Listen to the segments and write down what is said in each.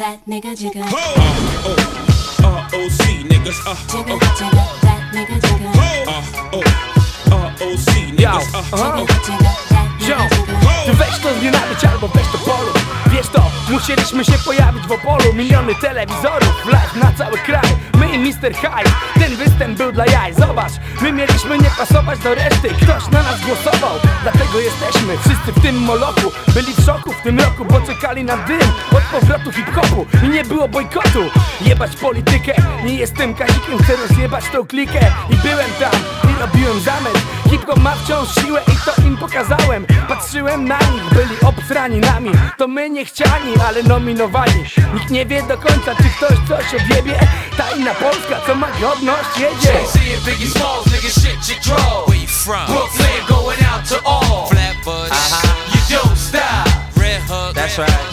that nigga jigger. Uh, oh, ROC niggas, uh, Jigger, oh, jigger, that nigga jigger. uh, oh, ROC niggas, uh, Aha. oh, Jigger, jigger, that Ziom, nigga jigger. ty weź to znienawić albo weź to polu Wiesz to, musieliśmy się pojawić w Opolu Miliony telewizorów, live na cały kraj I Mr. High, ten występ był dla jaj. Zobacz, my mieliśmy nie pasować do reszty. Ktoś na nas głosował, dlatego jesteśmy Wszyscy w tym molochu, byli w szoku w tym roku Bo czekali na dym od powrotu hip-hopu. I nie było bojkotu, jebać politykę Nie jestem Kazikiem, chcę rozjebać tą klikę. I byłem tam, i robiłem zamęt wciąż siłę i to im pokazałem Patrzyłem na nich, byli obsrani nami To my niechciani, ale nominowani Nikt nie wie do końca, czy ktoś coś odjebie Ta inna Polska, co ma godność, jedzie? Brooklyn going out to all. Flatbush. You don't stop, Red Hook. That's right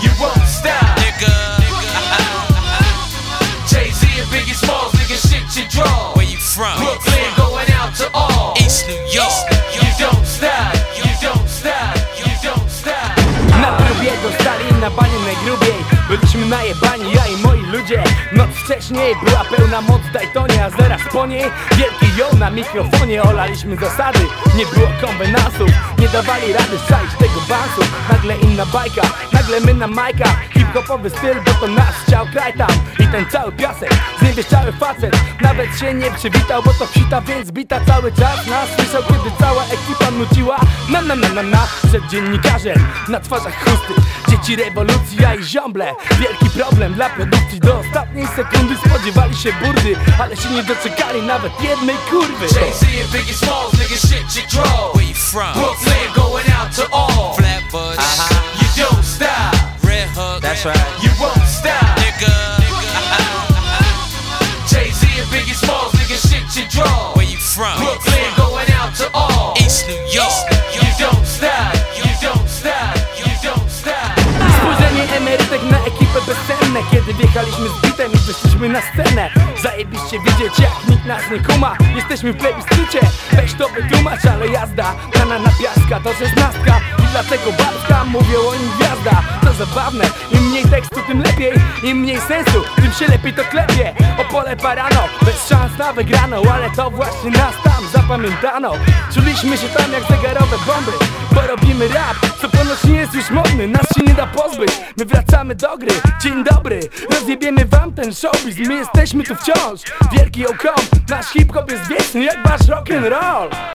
najebani, ja i moi ludzie. Noc wcześniej była pełna moc Daytonie A zaraz po niej wielki ją na mikrofonie Olaliśmy zasady, nie było konwenansów Nie dawali rady strzelić tego bansu Nagle inna bajka, nagle my na majkach Hip-hopowy styl, bo to nasz chciał kraj tam. I ten cały piasek, zniewieściały facet. Nawet się nie przywitał, bo to psita Więc bita cały czas nas słyszał Kiedy cała ekipa nuciła. Na na na na na Przed dziennikarzem, na twarzach chusty. Dzieci rewolucja i ziomble. Wielki problem dla produkcji. Do ostatniej sekundy spodziewali się burdy Ale się nie doczekali nawet jednej kurwy. Jay-Z and Biggie Smalls, nigga, shit you draw. Where you from? Brooklyn That's right you won't stop. Nigga. Jay-Z and Biggie Smalls, nigga, shit you draw. Where you from? Brooklyn going out to all. East New York. You don't stop, you don't stop, you don't stop. Spojrzenie emerytek na ekipę bezcenne Kiedy wjechaliśmy z bitem i wyszliśmy na scenę Zajebiście widzieć jak nikt nas nie kuma Jesteśmy w plebiscycie, weź to wytłumacz Ale jazda, rana na piaska to szesnastka Dlatego babka mówią o nim gwiazda. To zabawne, im mniej tekstu tym lepiej. Im mniej sensu, tym się lepiej to klepie. Opole parano, bez szans na wygraną Ale to właśnie nas tam zapamiętano. Czuliśmy się tam jak zegarowe bomby. Bo robimy rap, co ponoć nie jest już modny. Nas się nie da pozbyć, my wracamy do gry. Dzień dobry, rozjebiemy wam ten showbiz. My jesteśmy tu wciąż, wielki okom Nasz hip-hop jest wieczny jak wasz rock'n'roll